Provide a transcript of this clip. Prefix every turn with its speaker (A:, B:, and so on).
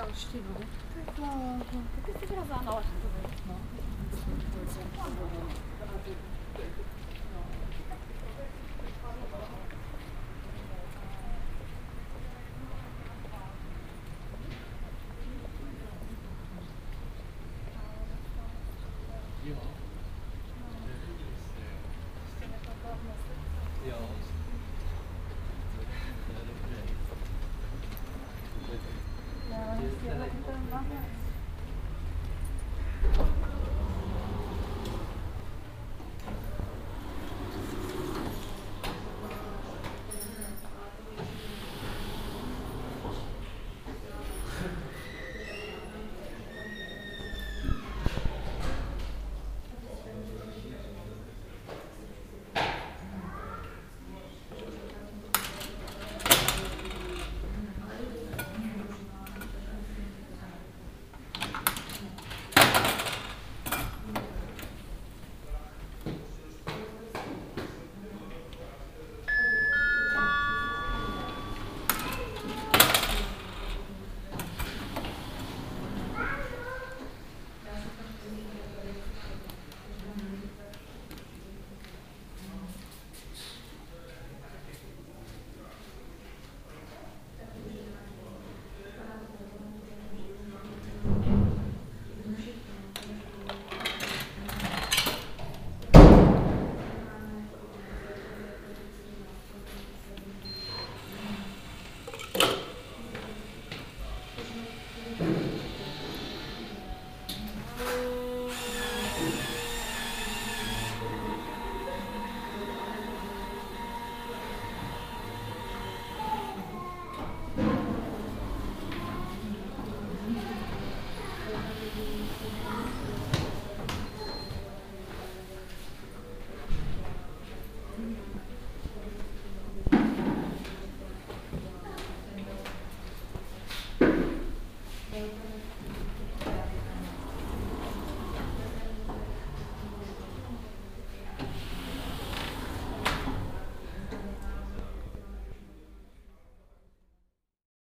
A: Szczegóły.
B: Tak, no, no. Tylko Não. rozlała się tutaj. No.
C: Yeah.
D: Thank you.